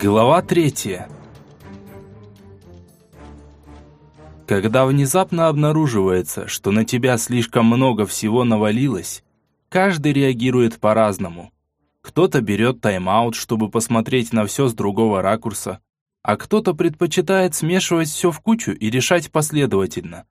Глава третья. Когда внезапно обнаруживается, что на тебя слишком много всего навалилось, каждый реагирует по-разному. Кто-то берет тайм-аут, чтобы посмотреть на все с другого ракурса, а кто-то предпочитает смешивать все в кучу и решать последовательно.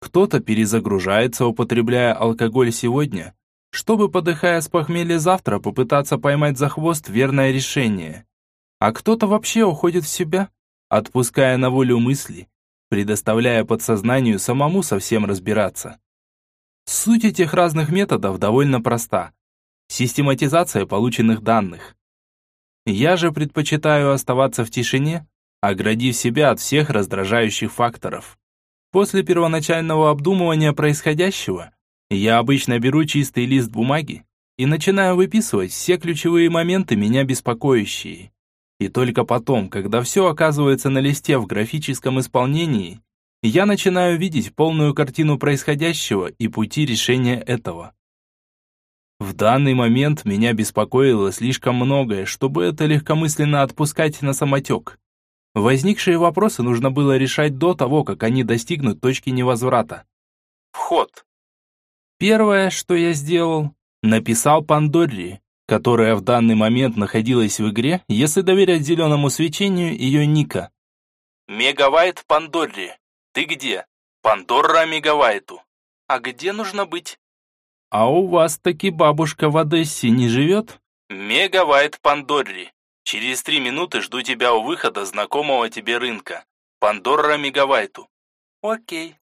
Кто-то перезагружается, употребляя алкоголь сегодня, чтобы, подыхая с похмелья завтра, попытаться поймать за хвост верное решение. А кто-то вообще уходит в себя, отпуская на волю мысли, предоставляя подсознанию самому совсем разбираться. Суть этих разных методов довольно проста. Систематизация полученных данных. Я же предпочитаю оставаться в тишине, оградив себя от всех раздражающих факторов. После первоначального обдумывания происходящего, я обычно беру чистый лист бумаги и начинаю выписывать все ключевые моменты, меня беспокоящие. И только потом, когда все оказывается на листе в графическом исполнении, я начинаю видеть полную картину происходящего и пути решения этого. В данный момент меня беспокоило слишком многое, чтобы это легкомысленно отпускать на самотек. Возникшие вопросы нужно было решать до того, как они достигнут точки невозврата. Вход. Первое, что я сделал, написал Пандорри, которая в данный момент находилась в игре, если доверять зеленому свечению ее ника. Мегавайт Пандорри. Ты где? Пандорра Мегавайту. А где нужно быть? «А у вас таки бабушка в Одессе не живет?» «Мегавайт Пандорри. Через три минуты жду тебя у выхода знакомого тебе рынка. Пандорра Мегавайту». «Окей».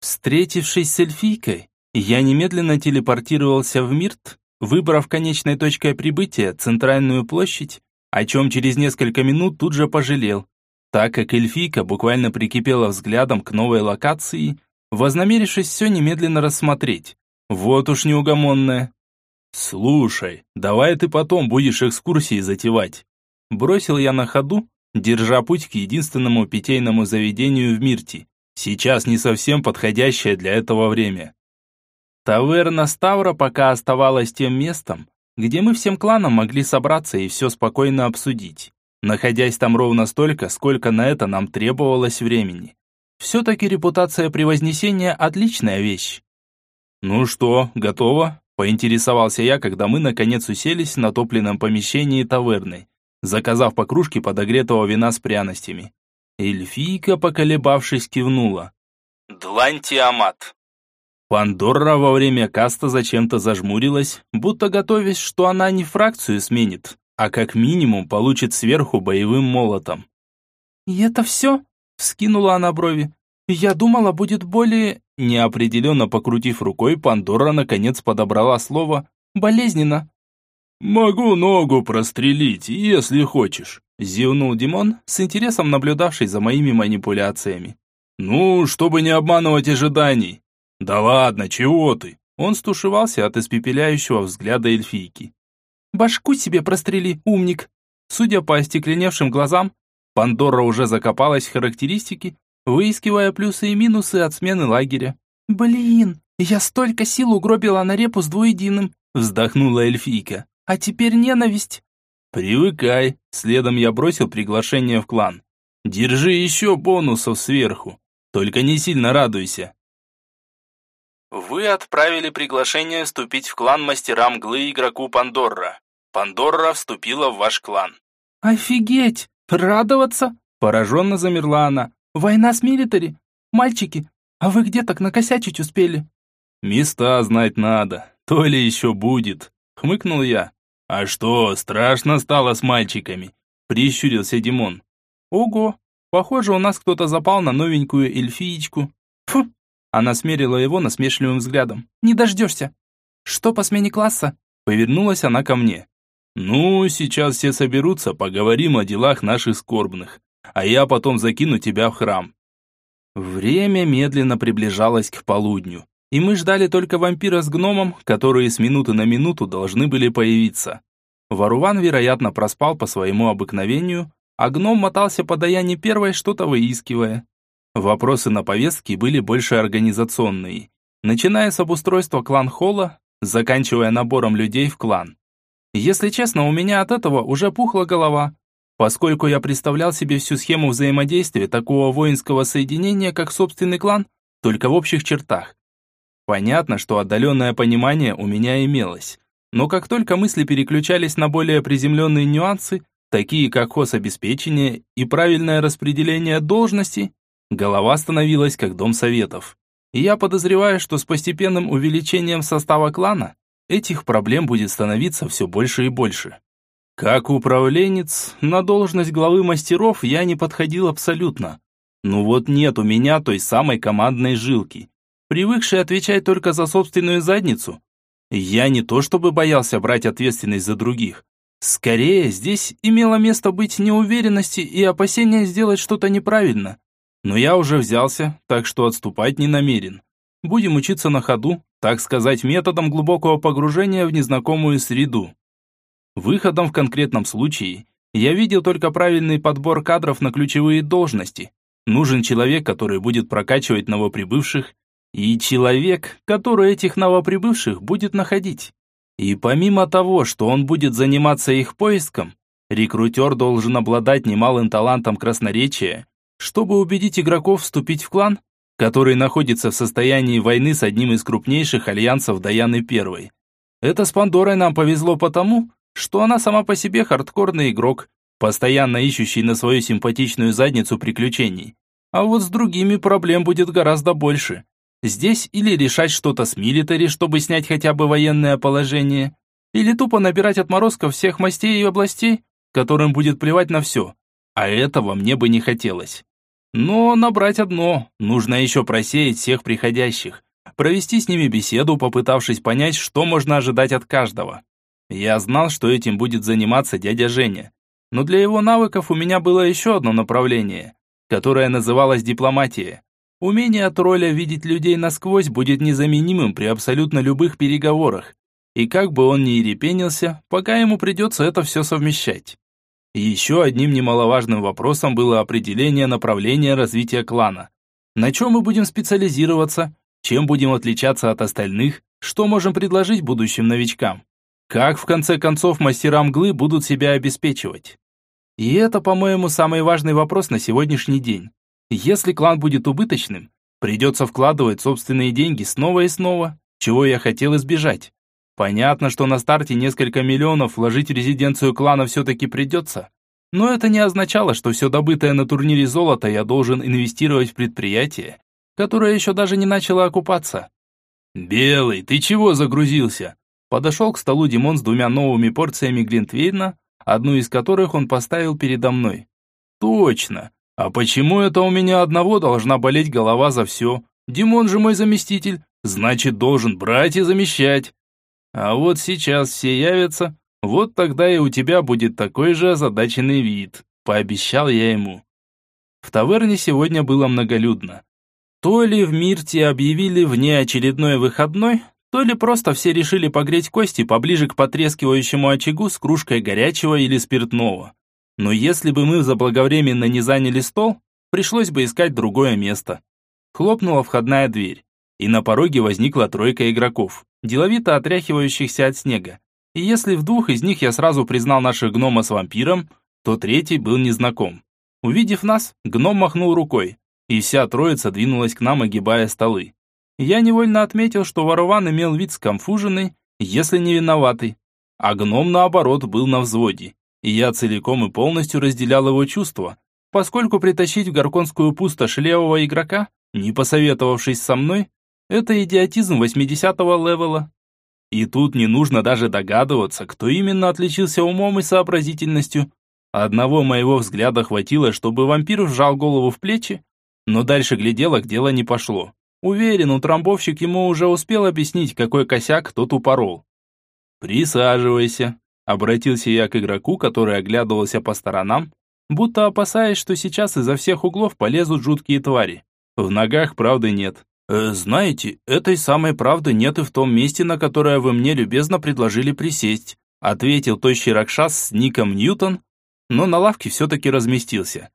Встретившись с эльфийкой, я немедленно телепортировался в Мирт, выбрав конечной точкой прибытия центральную площадь, о чем через несколько минут тут же пожалел, так как эльфийка буквально прикипела взглядом к новой локации, вознамерившись все немедленно рассмотреть. Вот уж неугомонная. Слушай, давай ты потом будешь экскурсии затевать. Бросил я на ходу, держа путь к единственному питейному заведению в Мирте. Сейчас не совсем подходящее для этого время. Таверна Ставра пока оставалась тем местом, где мы всем кланам могли собраться и все спокойно обсудить, находясь там ровно столько, сколько на это нам требовалось времени. Все-таки репутация превознесения – отличная вещь. «Ну что, готово?» – поинтересовался я, когда мы наконец уселись на топленном помещении таверны, заказав по кружке подогретого вина с пряностями. Эльфийка, поколебавшись, кивнула. «Длань Тиамат». Пандора во время каста зачем-то зажмурилась, будто готовясь, что она не фракцию сменит, а как минимум получит сверху боевым молотом. «И это все?» – вскинула она брови. «Я думала, будет более...» Неопределенно покрутив рукой, Пандора наконец подобрала слово «болезненно». «Могу ногу прострелить, если хочешь», – зевнул Димон, с интересом наблюдавший за моими манипуляциями. «Ну, чтобы не обманывать ожиданий». «Да ладно, чего ты?» Он стушевался от испепеляющего взгляда эльфийки. «Башку себе прострели, умник!» Судя по остекленевшим глазам, Пандора уже закопалась в характеристики выискивая плюсы и минусы от смены лагеря. «Блин, я столько сил угробила на репу с двуединым», вздохнула эльфийка. «А теперь ненависть». «Привыкай», следом я бросил приглашение в клан. «Держи еще бонусов сверху, только не сильно радуйся». Вы отправили приглашение вступить в клан Мастера Мглы игроку Пандорра. Пандорра вступила в ваш клан. «Офигеть! Радоваться?» Пораженно замерла она. «Война с милитари? Мальчики, а вы где так накосячить успели?» «Места знать надо, то ли еще будет», — хмыкнул я. «А что, страшно стало с мальчиками?» — прищурился Димон. «Ого, похоже, у нас кто-то запал на новенькую эльфиечку». «Фу!» — она смерила его насмешливым взглядом. «Не дождешься!» «Что по смене класса?» — повернулась она ко мне. «Ну, сейчас все соберутся, поговорим о делах наших скорбных а я потом закину тебя в храм». Время медленно приближалось к полудню, и мы ждали только вампира с гномом, которые с минуты на минуту должны были появиться. Варуван, вероятно, проспал по своему обыкновению, а гном мотался по Даяне первой, что-то выискивая. Вопросы на повестке были больше организационные, начиная с обустройства клан-холла, заканчивая набором людей в клан. Если честно, у меня от этого уже пухла голова, поскольку я представлял себе всю схему взаимодействия такого воинского соединения, как собственный клан, только в общих чертах. Понятно, что отдаленное понимание у меня имелось, но как только мысли переключались на более приземленные нюансы, такие как хозобеспечение и правильное распределение должностей, голова становилась как дом советов. И я подозреваю, что с постепенным увеличением состава клана этих проблем будет становиться все больше и больше. Как управленец, на должность главы мастеров я не подходил абсолютно. Ну вот нет у меня той самой командной жилки, привыкшей отвечать только за собственную задницу. Я не то чтобы боялся брать ответственность за других. Скорее, здесь имело место быть неуверенности и опасения сделать что-то неправильно. Но я уже взялся, так что отступать не намерен. Будем учиться на ходу, так сказать, методом глубокого погружения в незнакомую среду. Выходом в конкретном случае я видел только правильный подбор кадров на ключевые должности. Нужен человек, который будет прокачивать новоприбывших, и человек, который этих новоприбывших будет находить. И помимо того, что он будет заниматься их поиском, рекрутер должен обладать немалым талантом красноречия, чтобы убедить игроков вступить в клан, который находится в состоянии войны с одним из крупнейших альянсов Даяны Первой. Это с Пандорой нам повезло потому, что она сама по себе хардкорный игрок, постоянно ищущий на свою симпатичную задницу приключений. А вот с другими проблем будет гораздо больше. Здесь или решать что-то с милитари, чтобы снять хотя бы военное положение, или тупо набирать отморозков всех мастей и областей, которым будет плевать на все. А этого мне бы не хотелось. Но набрать одно, нужно еще просеять всех приходящих, провести с ними беседу, попытавшись понять, что можно ожидать от каждого. Я знал, что этим будет заниматься дядя Женя. Но для его навыков у меня было еще одно направление, которое называлось дипломатия. Умение тролля видеть людей насквозь будет незаменимым при абсолютно любых переговорах. И как бы он ни ерепенился, пока ему придется это все совмещать. Еще одним немаловажным вопросом было определение направления развития клана. На чем мы будем специализироваться, чем будем отличаться от остальных, что можем предложить будущим новичкам. Как, в конце концов, мастера мглы будут себя обеспечивать? И это, по-моему, самый важный вопрос на сегодняшний день. Если клан будет убыточным, придется вкладывать собственные деньги снова и снова, чего я хотел избежать. Понятно, что на старте несколько миллионов вложить в резиденцию клана все-таки придется, но это не означало, что все добытое на турнире золото я должен инвестировать в предприятие, которое еще даже не начало окупаться. «Белый, ты чего загрузился?» Подошел к столу Димон с двумя новыми порциями Глинтвейна, одну из которых он поставил передо мной. «Точно! А почему это у меня одного должна болеть голова за все? Димон же мой заместитель, значит, должен брать и замещать. А вот сейчас все явятся, вот тогда и у тебя будет такой же озадаченный вид», пообещал я ему. В таверне сегодня было многолюдно. То ли в Мирте объявили внеочередной выходной, то ли просто все решили погреть кости поближе к потрескивающему очагу с кружкой горячего или спиртного. Но если бы мы заблаговременно не заняли стол, пришлось бы искать другое место. Хлопнула входная дверь, и на пороге возникла тройка игроков, деловито отряхивающихся от снега. И если в двух из них я сразу признал наших гнома с вампиром, то третий был незнаком. Увидев нас, гном махнул рукой, и вся троица двинулась к нам, огибая столы. Я невольно отметил, что ворован имел вид скомфуженный, если не виноватый. А гном, наоборот, был на взводе. И я целиком и полностью разделял его чувства, поскольку притащить в Горконскую пустошь левого игрока, не посоветовавшись со мной, это идиотизм 80-го левела. И тут не нужно даже догадываться, кто именно отличился умом и сообразительностью. Одного моего взгляда хватило, чтобы вампир вжал голову в плечи, но дальше гляделок дело не пошло. Уверен, утрамбовщик ему уже успел объяснить, какой косяк тот упорол. «Присаживайся», — обратился я к игроку, который оглядывался по сторонам, будто опасаясь, что сейчас изо всех углов полезут жуткие твари. В ногах правды нет. «Э, «Знаете, этой самой правды нет и в том месте, на которое вы мне любезно предложили присесть», ответил тощий Ракшас с ником Ньютон, но на лавке все-таки разместился.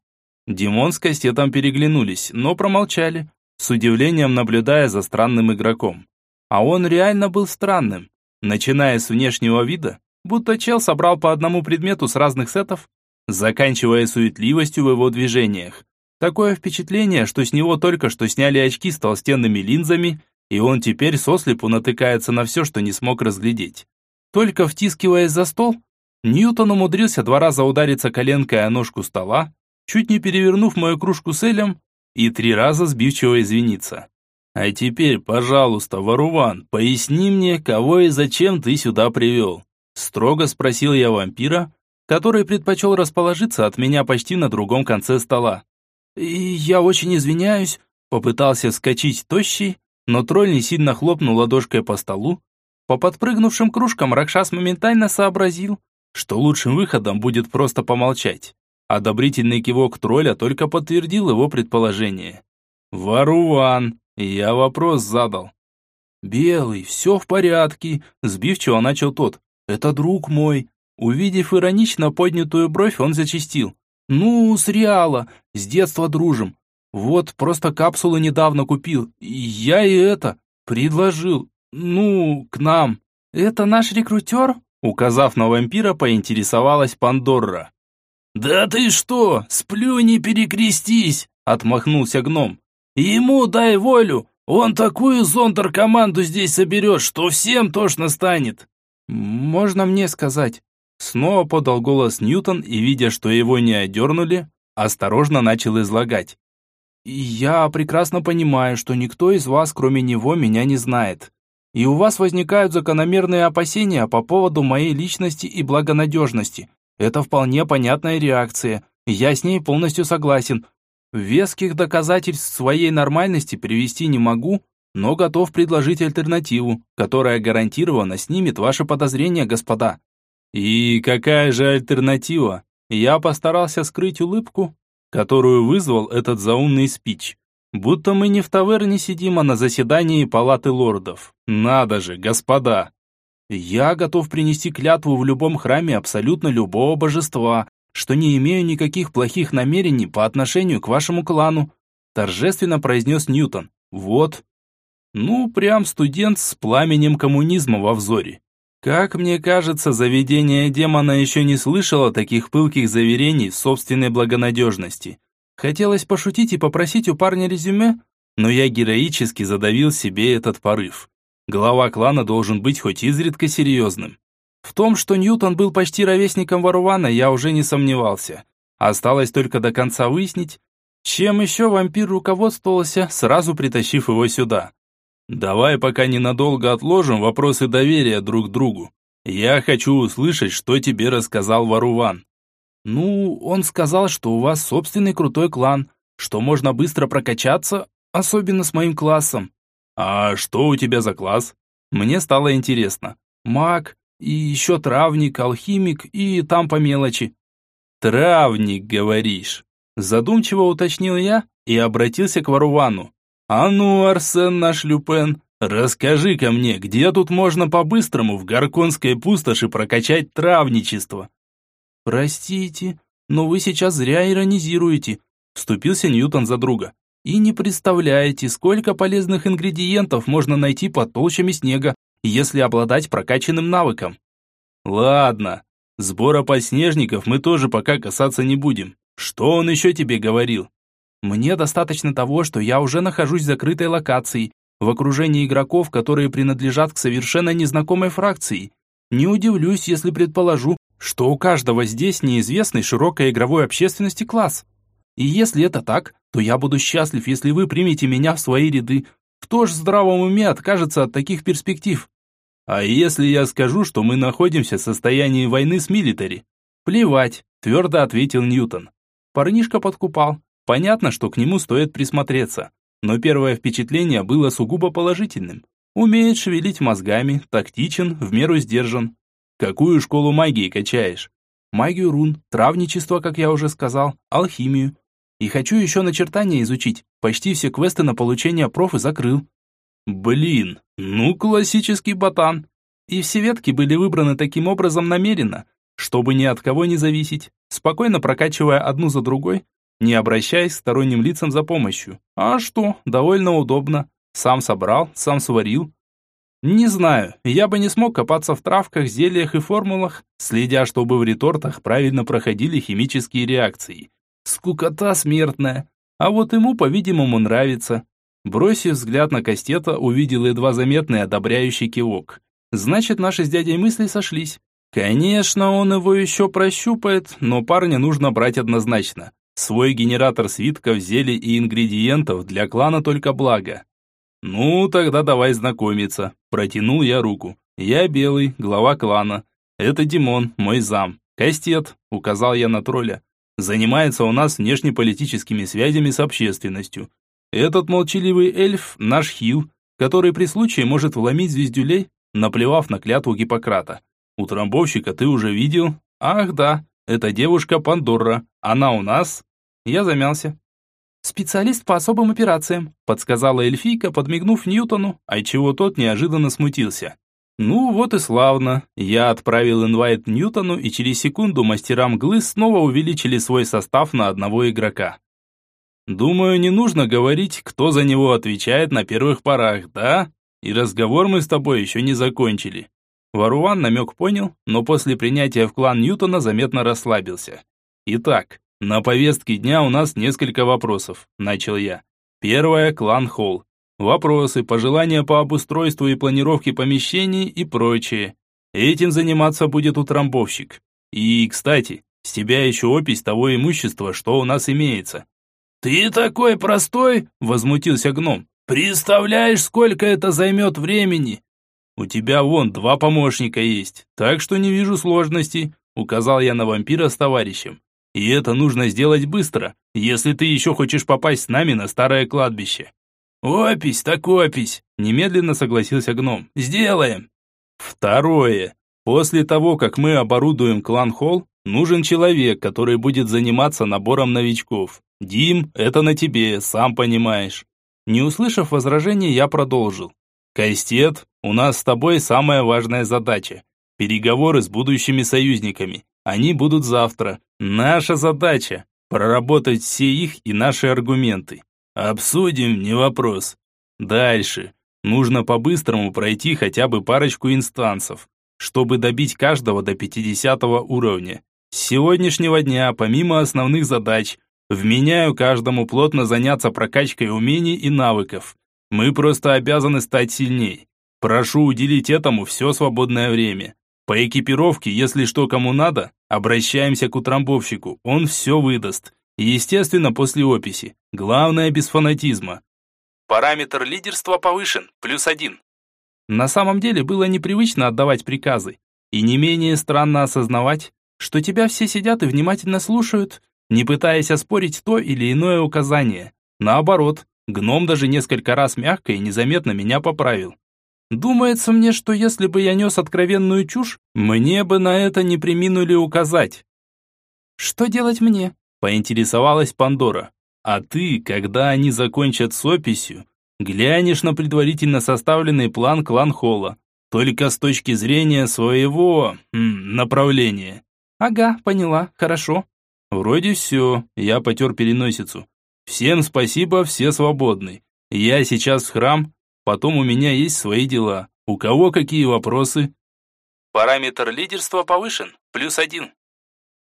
Димон с Кастетом переглянулись, но промолчали, с удивлением наблюдая за странным игроком. А он реально был странным. Начиная с внешнего вида, будто чел собрал по одному предмету с разных сетов, заканчивая суетливостью в его движениях. Такое впечатление, что с него только что сняли очки с толстенными линзами, и он теперь сослепу натыкается на все, что не смог разглядеть. Только втискиваясь за стол, Ньютон умудрился два раза удариться коленкой о ножку стола, чуть не перевернув мою кружку с элем, и три раза сбивчиво извиниться. «А теперь, пожалуйста, Варуван, поясни мне, кого и зачем ты сюда привел?» Строго спросил я вампира, который предпочел расположиться от меня почти на другом конце стола. «Я очень извиняюсь», попытался вскочить тощий, но тролль не сильно хлопнул ладошкой по столу. По подпрыгнувшим кружкам Ракшас моментально сообразил, что лучшим выходом будет просто помолчать. Одобрительный кивок тролля только подтвердил его предположение. «Варуван!» Я вопрос задал. «Белый, все в порядке», – сбивчиво начал тот. «Это друг мой». Увидев иронично поднятую бровь, он зачистил. «Ну, с Реала, с детства дружим. Вот, просто капсулы недавно купил. Я и это, предложил. Ну, к нам». «Это наш рекрутер?» Указав на вампира, поинтересовалась Пандорра. «Да ты что, сплю не перекрестись!» – отмахнулся гном. «Ему дай волю, он такую зондер-команду здесь соберет, что всем тошно станет!» «Можно мне сказать?» Снова подал голос Ньютон и, видя, что его не одернули, осторожно начал излагать. «Я прекрасно понимаю, что никто из вас, кроме него, меня не знает. И у вас возникают закономерные опасения по поводу моей личности и благонадежности. Это вполне понятная реакция. Я с ней полностью согласен. Веских доказательств своей нормальности привести не могу, но готов предложить альтернативу, которая гарантированно снимет ваши подозрения, господа. И какая же альтернатива? Я постарался скрыть улыбку, которую вызвал этот заумный спич. Будто мы не в таверне сидим, а на заседании палаты лордов. Надо же, господа! Я готов принести клятву в любом храме абсолютно любого божества, что не имею никаких плохих намерений по отношению к вашему клану», торжественно произнес Ньютон. «Вот». Ну, прям студент с пламенем коммунизма во взоре. Как мне кажется, заведение демона еще не слышало таких пылких заверений в собственной благонадежности. Хотелось пошутить и попросить у парня резюме, но я героически задавил себе этот порыв. Глава клана должен быть хоть изредка серьезным. В том, что Ньютон был почти ровесником Варувана, я уже не сомневался. Осталось только до конца выяснить, чем еще вампир руководствовался, сразу притащив его сюда. Давай пока ненадолго отложим вопросы доверия друг другу. Я хочу услышать, что тебе рассказал Варуван. Ну, он сказал, что у вас собственный крутой клан, что можно быстро прокачаться, особенно с моим классом. «А что у тебя за класс?» Мне стало интересно. «Маг, и еще травник, алхимик, и там по мелочи». «Травник, говоришь?» Задумчиво уточнил я и обратился к Варувану. «А ну, Арсен наш Люпен, расскажи-ка мне, где тут можно по-быстрому в Гарконской пустоши прокачать травничество?» «Простите, но вы сейчас зря иронизируете», вступился Ньютон за друга. И не представляете, сколько полезных ингредиентов можно найти под толщами снега, если обладать прокачанным навыком. Ладно, сбора подснежников мы тоже пока касаться не будем. Что он еще тебе говорил? Мне достаточно того, что я уже нахожусь в закрытой локации, в окружении игроков, которые принадлежат к совершенно незнакомой фракции. Не удивлюсь, если предположу, что у каждого здесь неизвестный широкой игровой общественности класс. И если это так, то я буду счастлив, если вы примете меня в свои ряды. Кто ж в здравом уме откажется от таких перспектив? А если я скажу, что мы находимся в состоянии войны с милитари? Плевать, твердо ответил Ньютон. Парнишка подкупал. Понятно, что к нему стоит присмотреться. Но первое впечатление было сугубо положительным. Умеет шевелить мозгами, тактичен, в меру сдержан. Какую школу магии качаешь? Магию рун, травничество, как я уже сказал, алхимию. И хочу еще начертания изучить. Почти все квесты на получение профы закрыл. Блин, ну классический ботан. И все ветки были выбраны таким образом намеренно, чтобы ни от кого не зависеть, спокойно прокачивая одну за другой, не обращаясь к сторонним лицам за помощью. А что, довольно удобно. Сам собрал, сам сварил. Не знаю, я бы не смог копаться в травках, зельях и формулах, следя, чтобы в ретортах правильно проходили химические реакции. Скукота смертная. А вот ему, по-видимому, нравится. Бросив взгляд на Кастета, увидел едва заметный одобряющий кивок. Значит, наши с дядей мысли сошлись. Конечно, он его еще прощупает, но парня нужно брать однозначно. Свой генератор свитков, зелий и ингредиентов для клана только благо. Ну, тогда давай знакомиться. Протянул я руку. Я Белый, глава клана. Это Димон, мой зам. Кастет, указал я на тролля. Занимается у нас внешнеполитическими связями с общественностью. Этот молчаливый эльф – наш хил, который при случае может вломить звездюлей, наплевав на клятву Гиппократа. Утрамбовщика ты уже видел? Ах да, это девушка Пандора. Она у нас? Я замялся. «Специалист по особым операциям», подсказала эльфийка, подмигнув Ньютону, отчего тот неожиданно смутился. Ну вот и славно. Я отправил инвайт Ньютону, и через секунду мастера мглы снова увеличили свой состав на одного игрока. Думаю, не нужно говорить, кто за него отвечает на первых порах, да? И разговор мы с тобой еще не закончили. Варуан намек понял, но после принятия в клан Ньютона заметно расслабился. Итак, на повестке дня у нас несколько вопросов, начал я. Первое – клан Холл. Вопросы, пожелания по обустройству и планировке помещений и прочее. Этим заниматься будет утрамбовщик. И, кстати, с тебя еще опись того имущества, что у нас имеется. «Ты такой простой?» – возмутился гном. «Представляешь, сколько это займет времени?» «У тебя вон два помощника есть, так что не вижу сложностей», – указал я на вампира с товарищем. «И это нужно сделать быстро, если ты еще хочешь попасть с нами на старое кладбище». «Опись так опись!» – немедленно согласился гном. «Сделаем!» Второе. После того, как мы оборудуем клан-холл, нужен человек, который будет заниматься набором новичков. Дим, это на тебе, сам понимаешь. Не услышав возражений, я продолжил. Кастет, у нас с тобой самая важная задача. Переговоры с будущими союзниками. Они будут завтра. Наша задача – проработать все их и наши аргументы. Обсудим, не вопрос. Дальше. Нужно по-быстрому пройти хотя бы парочку инстансов, чтобы добить каждого до 50 уровня. С сегодняшнего дня, помимо основных задач, вменяю каждому плотно заняться прокачкой умений и навыков. Мы просто обязаны стать сильней. Прошу уделить этому все свободное время. По экипировке, если что кому надо, обращаемся к утрамбовщику, он все выдаст. Естественно, после описи. Главное, без фанатизма. Параметр лидерства повышен, плюс один. На самом деле было непривычно отдавать приказы. И не менее странно осознавать, что тебя все сидят и внимательно слушают, не пытаясь оспорить то или иное указание. Наоборот, гном даже несколько раз мягко и незаметно меня поправил. Думается мне, что если бы я нес откровенную чушь, мне бы на это не приминули указать. Что делать мне? Поинтересовалась Пандора. А ты, когда они закончат с описью, глянешь на предварительно составленный план клан Холла. Только с точки зрения своего м, направления. Ага, поняла, хорошо. Вроде все, я потер переносицу. Всем спасибо, все свободны. Я сейчас в храм, потом у меня есть свои дела. У кого какие вопросы? Параметр лидерства повышен, плюс один.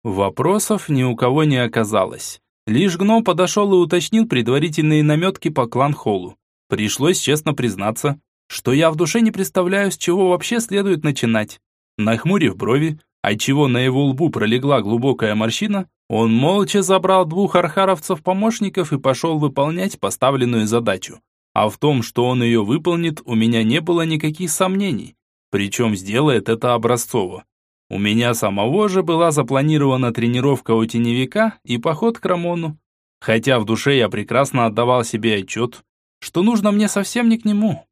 Вопросов ни у кого не оказалось. Лишь гном подошел и уточнил предварительные наметки по клан-холлу. Пришлось честно признаться, что я в душе не представляю, с чего вообще следует начинать. Нахмурив брови, отчего на его лбу пролегла глубокая морщина, он молча забрал двух архаровцев-помощников и пошел выполнять поставленную задачу. А в том, что он ее выполнит, у меня не было никаких сомнений. Причем сделает это образцово. У меня самого же была запланирована тренировка у теневика и поход к Рамону. Хотя в душе я прекрасно отдавал себе отчет, что нужно мне совсем не к нему.